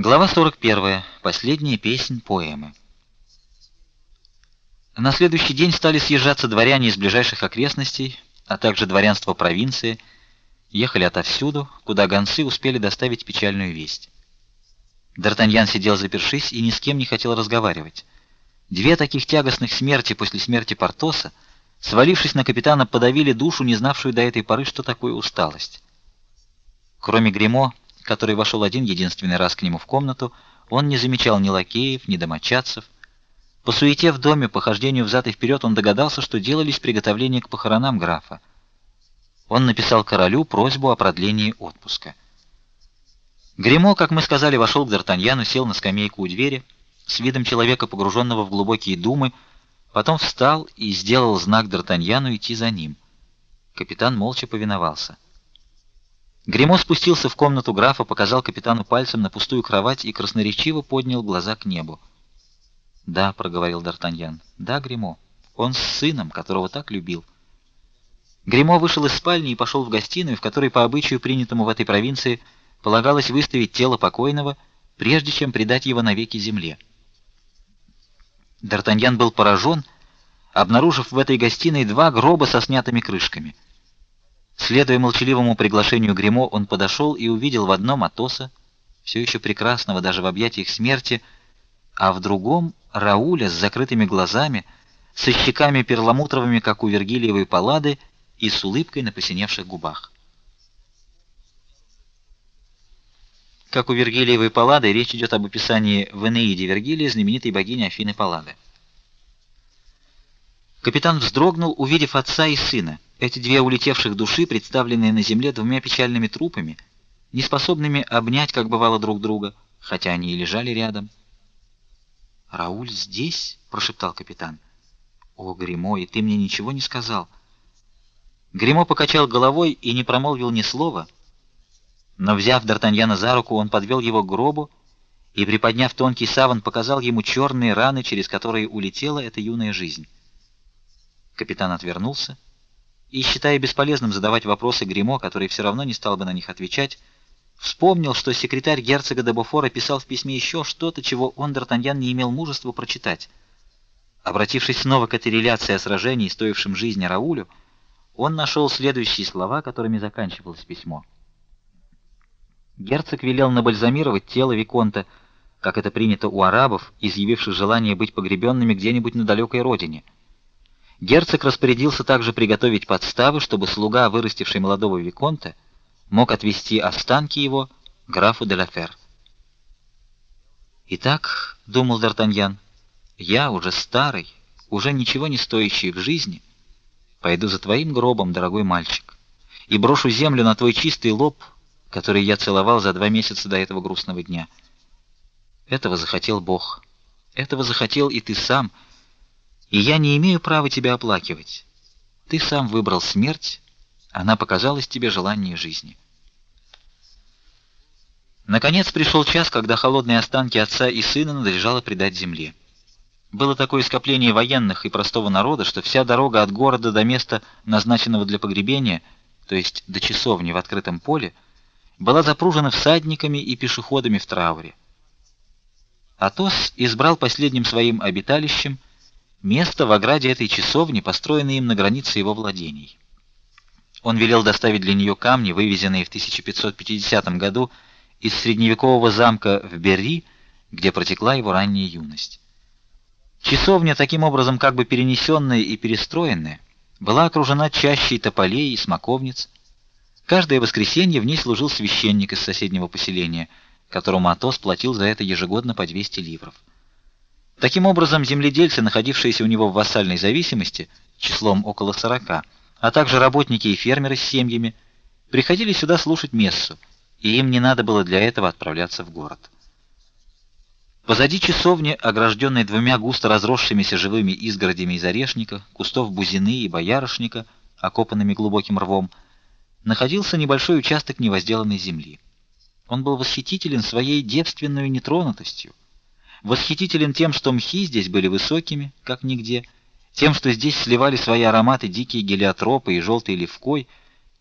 Глава 41. Последняя песнь поэмы. На следующий день стали съезжаться дворяне из ближайших окрестностей, а также дворянство провинции, ехали отовсюду, куда гонцы успели доставить печальную весть. Д'Артаньян сидел запершись и ни с кем не хотел разговаривать. Две таких тягостных смерти после смерти Портоса, свалившись на капитана, подавили душу, не знавшую до этой поры, что такое усталость. Кроме Гремо, который вошел один единственный раз к нему в комнату, он не замечал ни лакеев, ни домочадцев. По суете в доме, по хождению взад и вперед, он догадался, что делались приготовления к похоронам графа. Он написал королю просьбу о продлении отпуска. Гремо, как мы сказали, вошел к Д'Артаньяну, сел на скамейку у двери с видом человека, погруженного в глубокие думы, потом встал и сделал знак Д'Артаньяну идти за ним. Капитан молча повиновался. Гремо спустился в комнату графа, показал капитану пальцем на пустую кровать и красноречиво поднял глаза к небу. "Да", проговорил Д'Артаньян. "Да, Гремо. Он с сыном, которого так любил". Гремо вышел из спальни и пошел в гостиную, в которой по обычаю принятому в этой провинции полагалось выставить тело покойного, прежде чем предать его навеки земле. Д'Артаньян был поражен, обнаружив в этой гостиной два гроба со снятыми крышками. Следуя молчаливому приглашению Гремо, он подошел и увидел в одном Атоса, все еще прекрасного даже в объятиях смерти, а в другом Рауля с закрытыми глазами, со щеками перламутровыми, как у Вергилиевой Паллады, и с улыбкой на посиневших губах. Как у Вергилиевой Паллады, речь идет об описании в Энеиде Вергилия знаменитой богини Афины Паллады. Капитан вздрогнул, увидев отца и сына. Эти две улетевших души, представленные на земле двумя печальными трупами, не способными обнять, как бывало друг друга, хотя они и лежали рядом. "Рауль здесь?" прошептал капитан. "О, Гримо, и ты мне ничего не сказал?" Гримо покачал головой и не промолвил ни слова, но взяв Д'Артаньяна за руку, он подвел его к гробу и приподняв тонкий саван, показал ему черные раны, через которые улетела эта юная жизнь. Капитан отвернулся и, считая бесполезным задавать вопросы Гримо, который все равно не стал бы на них отвечать, вспомнил, что секретарь герцога де Буфора писал в письме еще что-то, чего он Д'Артаньян не имел мужества прочитать. Обратившись снова к этой реляции о сражении, стоившем жизни Раулю, он нашел следующие слова, которыми заканчивалось письмо. Герцог велел набальзамировать тело виконта, как это принято у арабов, изъявивших желание быть погребенными где-нибудь на далекой родине. Герцог распорядился также приготовить подставы, чтобы слуга, вырастивший молодого виконта, мог отвезти останки его графу де Лафер. Итак, думал Д'Артаньян, я уже старый, уже ничего не стоящий в жизни, пойду за твоим гробом, дорогой мальчик, и брошу землю на твой чистый лоб, который я целовал за два месяца до этого грустного дня. Этого захотел Бог. Этого захотел и ты сам и я не имею права тебя оплакивать. Ты сам выбрал смерть, она показалась тебе желанием жизни. Наконец пришел час, когда холодные останки отца и сына надлежало предать земле. Было такое скопление военных и простого народа, что вся дорога от города до места, назначенного для погребения, то есть до часовни в открытом поле, была запружена всадниками и пешеходами в трауре. Атос избрал последним своим обиталищем место в ограде этой часовни, построенной им на границе его владений. Он велел доставить для нее камни, вывезенные в 1550 году из средневекового замка в Берри, где протекла его ранняя юность. Часовня, таким образом как бы перенесенная и перестроенная, была окружена чащей тополей и смоковниц. Каждое воскресенье в ней служил священник из соседнего поселения, которому Атос платил за это ежегодно по 200 ливров. Таким образом, земледельцы, находившиеся у него в вассальной зависимости, числом около сорока, а также работники и фермеры с семьями, приходили сюда слушать мессу, и им не надо было для этого отправляться в город. Позади часовни, огражденной двумя густо разросшимися живыми изгородями из орешника, кустов бузины и боярышника, окопанными глубоким рвом, находился небольшой участок невозделанной земли. Он был восхитителен своей девственной нетронутостью восхитителен тем, что мхи здесь были высокими, как нигде, тем, что здесь сливали свои ароматы дикие гелиотропы и желтый левкой,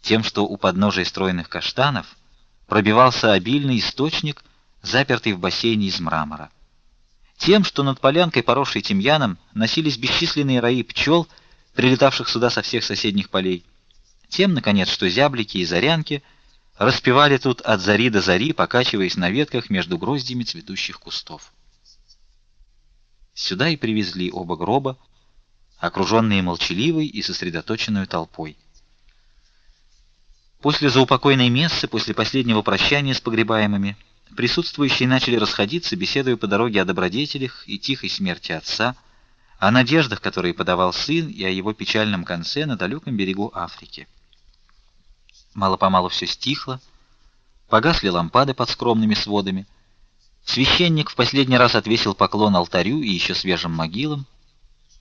тем, что у подножия стройных каштанов пробивался обильный источник, запертый в бассейне из мрамора. Тем, что над полянкой, поросшей тимьяном, носились бесчисленные раи пчел, прилетавших сюда со всех соседних полей. Тем, наконец, что зяблики и зарянки распевали тут от зари до зари, покачиваясь на ветках между гроздями цветущих кустов. Сюда и привезли оба гроба, окруженные молчаливой и сосредоточенной толпой. После заупокойной мессы, после последнего прощания с погребаемыми, присутствующие начали расходиться, беседуя по дороге о добродетелях и тихой смерти отца, о надеждах, которые подавал сын, и о его печальном конце на далеком берегу Африки. Мало-помалу все стихло, погасли лампады под скромными сводами. Священник в последний раз отвесил поклон алтарю и еще свежим могилам.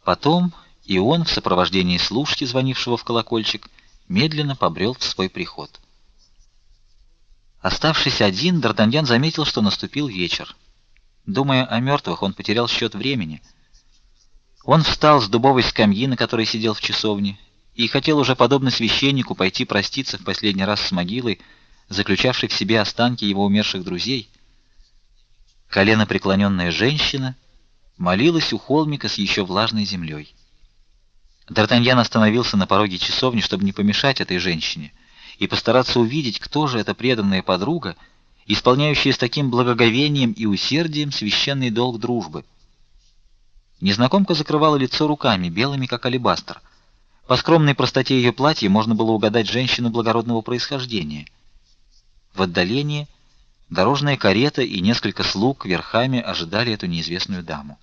Потом и он в сопровождении служки, звонившего в колокольчик, медленно побрел в свой приход. Оставшись один, Д'Артаньян заметил, что наступил вечер. Думая о мертвых, он потерял счет времени. Он встал с дубовой скамьи, на которой сидел в часовне, и хотел уже подобно священнику пойти проститься в последний раз с могилой, заключавшей в себе останки его умерших друзей. Колено преклоненная женщина молилась у холмика с еще влажной землей. Д'Артаньян остановился на пороге часовни, чтобы не помешать этой женщине, и постараться увидеть, кто же эта преданная подруга, исполняющая с таким благоговением и усердием священный долг дружбы. Незнакомка закрывала лицо руками, белыми как алебастр. По скромной простоте ее платья можно было угадать женщину благородного происхождения. В отдалении дорожная карета и несколько слуг верхами ожидали эту неизвестную даму.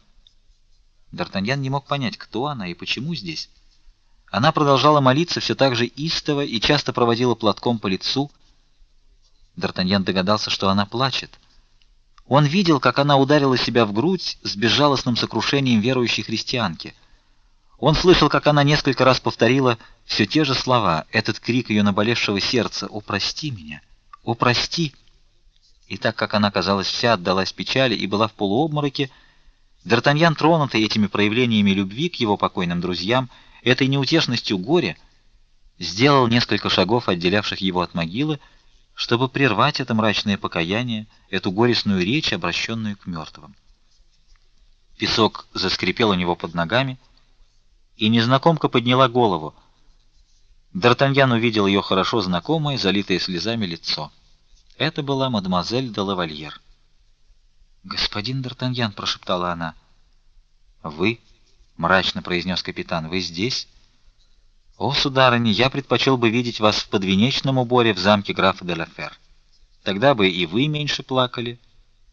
Д'Артаньян не мог понять, кто она и почему здесь. Она продолжала молиться все так же истово и часто проводила платком по лицу. Д'Артаньян догадался, что она плачет. Он видел, как она ударила себя в грудь с безжалостным сокрушением верующей христианки — он слышал, как она несколько раз повторила все те же слова, этот крик ее наболевшего сердца «О, прости меня! О, прости!» И так как она, казалось, вся отдалась печали и была в полуобмороке, Д'Артаньян, тронутый этими проявлениями любви к его покойным друзьям, этой неутешностью горя, сделал несколько шагов, отделявших его от могилы, чтобы прервать это мрачное покаяние, эту горестную речь, обращенную к мертвым. Песок заскрипел у него под ногами, и незнакомка подняла голову. Д'Артаньян увидел ее хорошо знакомое, залитое слезами лицо. Это была мадемуазель де лавальер. "Господин Д'Артаньян", прошептала она. "Вы?" мрачно произнес капитан. "Вы здесь?" "О, сударыня, я предпочел бы видеть вас в подвенечном уборе в замке графа де Лафер. Тогда бы и вы меньше плакали,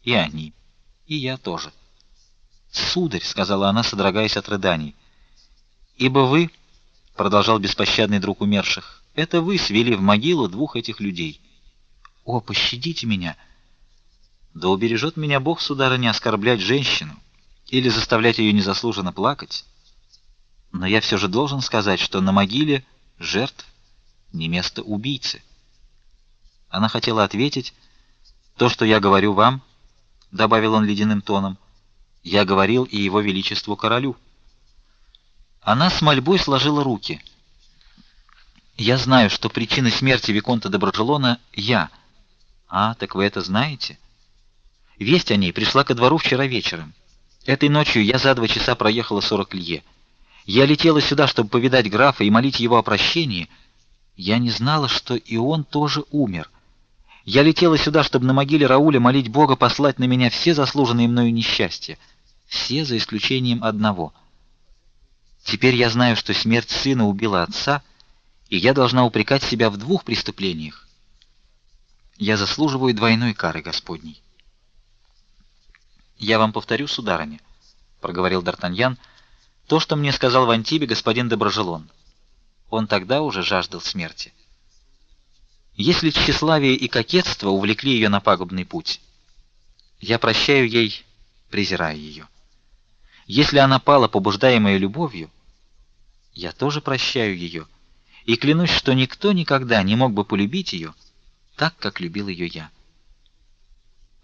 и они, и я тоже." "Сударь", сказала она, содрогаясь от рыданий. Ибо вы, продолжал беспощадный друг умерших, это вы свели в могилу двух этих людей. О, пощадите меня. Да убережет меня Бог, сударыня, оскорблять женщину или заставлять ее незаслуженно плакать. Но я все же должен сказать, что на могиле жертв не место убийцы. Она хотела ответить: "То, что я говорю вам", добавил он ледяным тоном, "я говорил и его величеству королю". Она с мольбой сложила руки. Я знаю, что причина смерти виконта Доброжелона я. А, так вы это знаете? Весть о ней пришла ко двору вчера вечером. Этой ночью я за два часа проехала сорок лье. Я летела сюда, чтобы повидать графа и молить его о прощении. Я не знала, что и он тоже умер. Я летела сюда, чтобы на могиле Рауля молить Бога послать на меня все заслуженные мною несчастья, все за исключением одного — Теперь я знаю, что смерть сына убила отца, и я должна упрекать себя в двух преступлениях. Я заслуживаю двойной кары Господней. Я вам повторю, сударыня, проговорил Д'Артаньян, то, что мне сказал в Антибе господин Доброжелон. Он тогда уже жаждал смерти. Если тщеславие и кокетство увлекли ее на пагубный путь, я прощаю ей, презирая ее. Если она пала, побуждаемая любовью, я тоже прощаю ее и клянусь, что никто никогда не мог бы полюбить ее так, как любил ее я.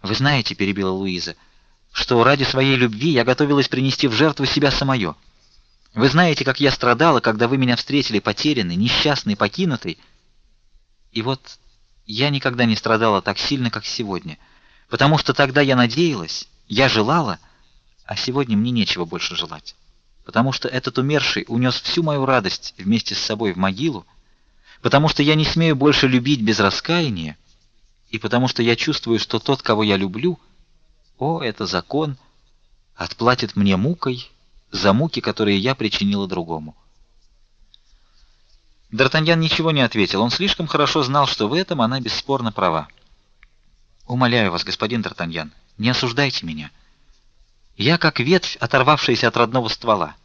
Вы знаете, перебила Луиза, что ради своей любви я готовилась принести в жертву себя самое. Вы знаете, как я страдала, когда вы меня встретили потерянной, несчастной, покинутой. И вот я никогда не страдала так сильно, как сегодня. потому что тогда я надеялась, я желала, а сегодня мне нечего больше желать, потому что этот умерший унес всю мою радость вместе с собой в могилу, потому что я не смею больше любить без раскаяния, и потому что я чувствую, что тот, кого я люблю, о, это закон, отплатит мне мукой за муки, которые я причинила другому. Д'Артаньян ничего не ответил. Он слишком хорошо знал, что в этом она бесспорно права. Умоляю вас, господин Д'Артаньян, не осуждайте меня. Я как ветвь, оторвавшаяся от родного ствола.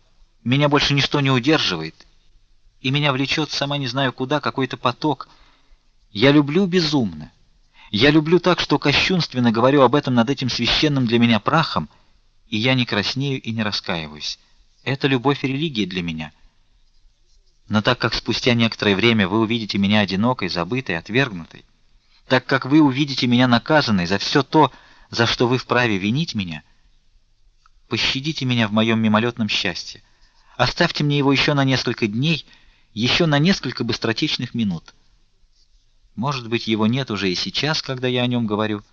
Меня больше ничто не удерживает, и меня влечет, сама не знаю куда, какой-то поток. Я люблю безумно. Я люблю так, что кощунственно говорю об этом над этим священным для меня прахом, и я не краснею и не раскаиваюсь. Это любовь и религия для меня. Но так как спустя некоторое время вы увидите меня одинокой, забытой, отвергнутой, так как вы увидите меня наказанной за все то, за что вы вправе винить меня, пощадите меня в моем мимолетном счастье. Оставьте мне его еще на несколько дней, еще на несколько быстротечных минут. Может быть, его нет уже и сейчас, когда я о нем говорю.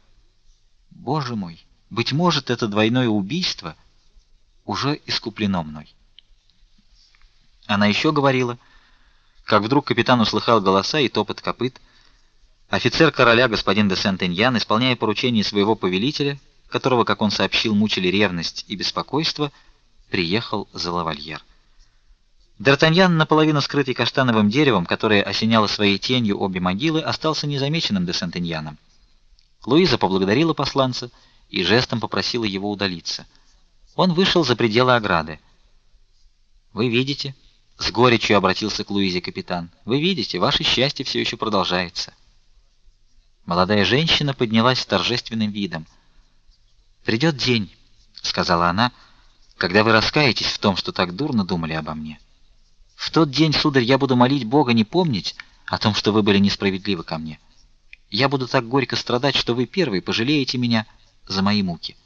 Боже мой, быть может, это двойное убийство уже искуплено мной. Она еще говорила, как вдруг капитан услыхал голоса и топот копыт. Офицер короля господин де Сент-Эньян, исполняя поручение своего повелителя, которого, как он сообщил, мучили ревность и беспокойство, приехал за лавальер. Д'Артаньян, наполовину скрытый каштановым деревом, которое осеняло своей тенью обе могилы, остался незамеченным де Сентеньяном. Луиза поблагодарила посланца и жестом попросила его удалиться. Он вышел за пределы ограды. Вы видите, с горечью обратился к Луизе капитан. Вы видите, ваше счастье все еще продолжается. Молодая женщина поднялась с торжественным видом. «Придет день, сказала она, когда вы раскаетесь в том, что так дурно думали обо мне. В тот день, сударь, я буду молить Бога не помнить о том, что вы были несправедливы ко мне. Я буду так горько страдать, что вы первый пожалеете меня за мои муки.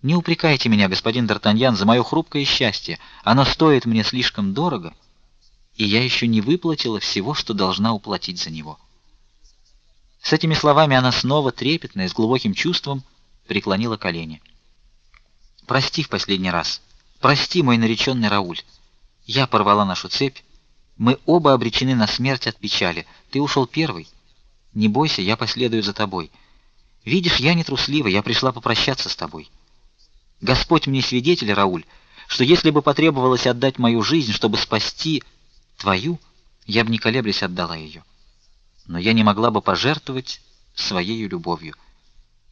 Не упрекайте меня, господин Д'Артаньян, за мое хрупкое счастье. Оно стоит мне слишком дорого, и я еще не выплатила всего, что должна уплатить за него. С этими словами она снова трепетно и с глубоким чувством преклонила колени. Прости в последний раз. Прости, мой нареченный Рауль. Я порвала нашу цепь. Мы оба обречены на смерть от печали. Ты ушел первый. Не бойся, я последую за тобой. Видишь, я не труслива, я пришла попрощаться с тобой. Господь мне свидетель, Рауль, что если бы потребовалось отдать мою жизнь, чтобы спасти твою, я бы не колеблясь отдала ее. Но я не могла бы пожертвовать своей любовью.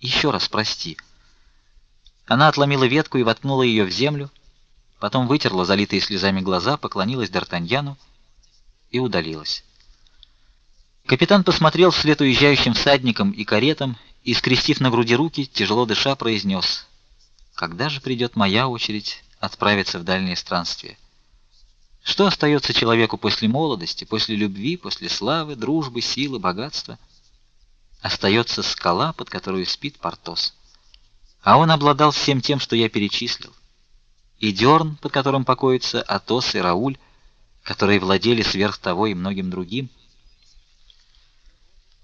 Еще раз прости. Она отломила ветку и воткнула ее в землю, потом вытерла залитые слезами глаза, поклонилась Д'Артаньяну и удалилась. Капитан посмотрел вслед уезжающим всадникам и каретам и, скрестив на груди руки, тяжело дыша, произнес: "Когда же придет моя очередь отправиться в дальнее странствие? Что остается человеку после молодости, после любви, после славы, дружбы, силы, богатства? Остается скала, под которой спит Портос. А он обладал всем тем, что я перечислил и дерн, под которым покоятся Атос и Рауль, которые владели сверх того и многим другим.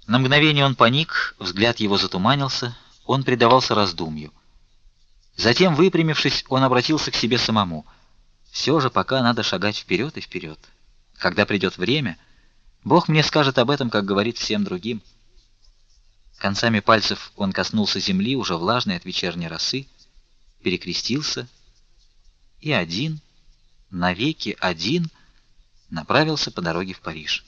На мгновение он паник, взгляд его затуманился, он предавался раздумью. Затем, выпрямившись, он обратился к себе самому. Все же пока надо шагать вперед и вперед. Когда придет время, Бог мне скажет об этом, как говорит всем другим. Концами пальцев он коснулся земли, уже влажной от вечерней росы, перекрестился и один, навеки один, направился по дороге в Париж.